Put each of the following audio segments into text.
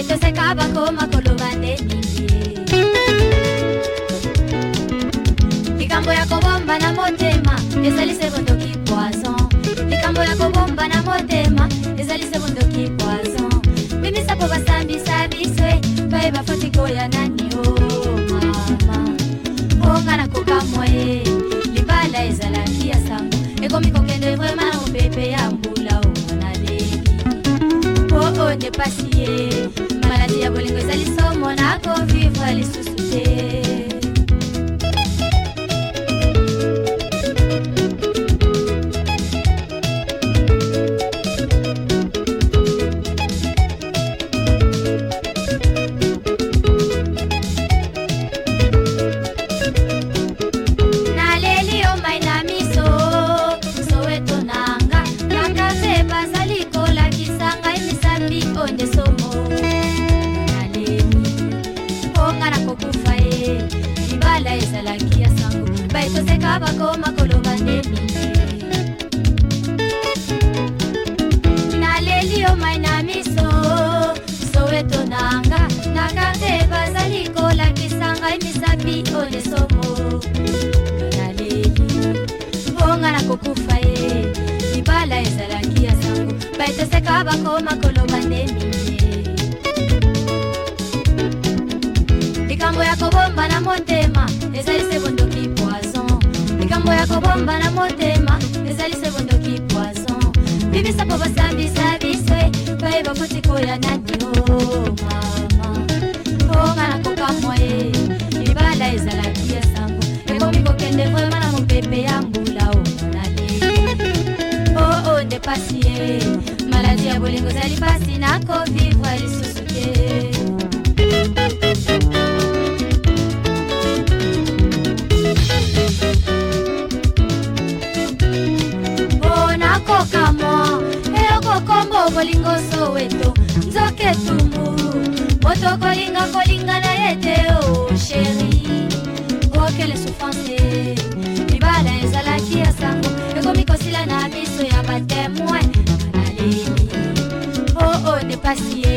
etoseka bango makoloba nde nini likambo ya kobomba na motema ezali se bondoki poison likambo ya kobomba na motema ezali se bondoki poison bimisa mpo basambisa biso e bayeba foti koya nani o oh, mama mponga na kokamwa ye libala ezalaki ya sango ekomi kokende vrema na mopepe ya mbula o oh, mona lengi po oh, o nepasi ye ¡Gracias! bakoma koloba nde mingi naleli yo mai na miso soweto nanga na karte bazali kolakisa ngai misapi onesomo naleli bonga na kokufa ye libala ezalaki ya sango baeteseka bakoma koloba nde mingi bomba na motema ezali sebondoki poison bimisa mpo basambisa biso e bayeba motikoya nani o mama mponga na koka moye libala ezalaki ya sango ekomi kokende vrema na mopepe ya mbula omonale oo nde pasi ye oh, oh, maladi ya bolingo ezali pasi nakovivre lisusu te kolinga osoweto nzoka etumbu moto kolinga kolingana ye te o oh, sheri okele souffrance libala ezalaki ya sango ekomi kosila na miso ya batemoin nalemi oo oh, oh, depasi ye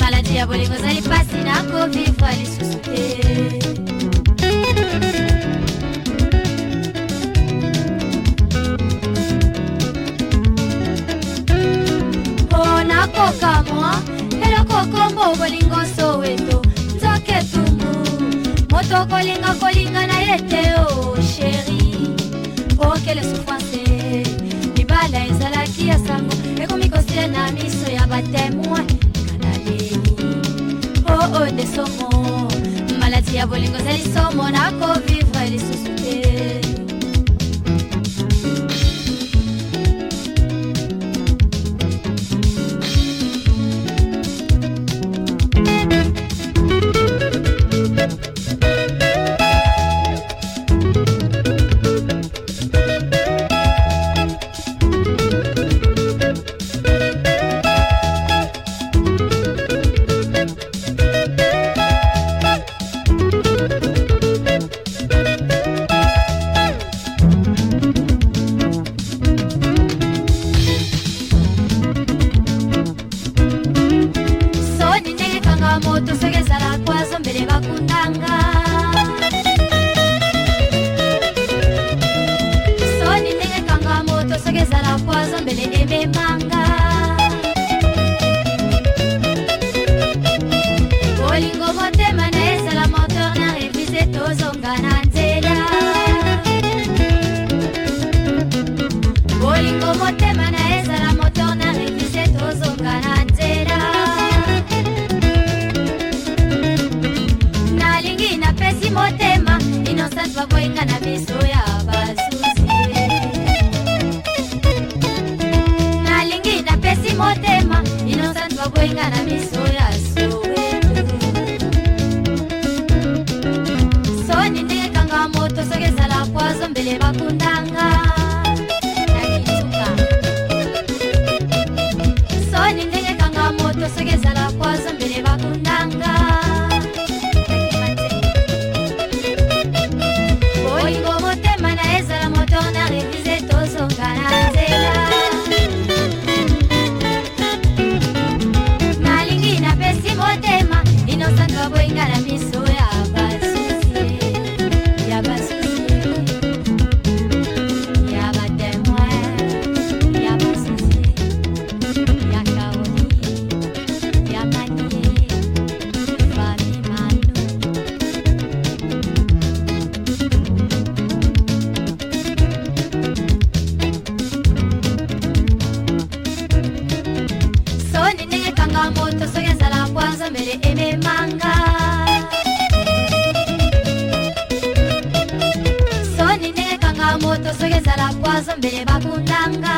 maladi ya bolingo ezali mpasi nakovivwa lisusu te tokolinga kolingana ye te o oh, sheri pokele souffrance mibala ezalaki ya sango ekomi kosia na miso ya batemoin kanaleli oo oh, oh, desomo maladi ya bolingo ezali somo nakovivre lisusu te cannabis, 不应该冷冰。kwazambele bakundanga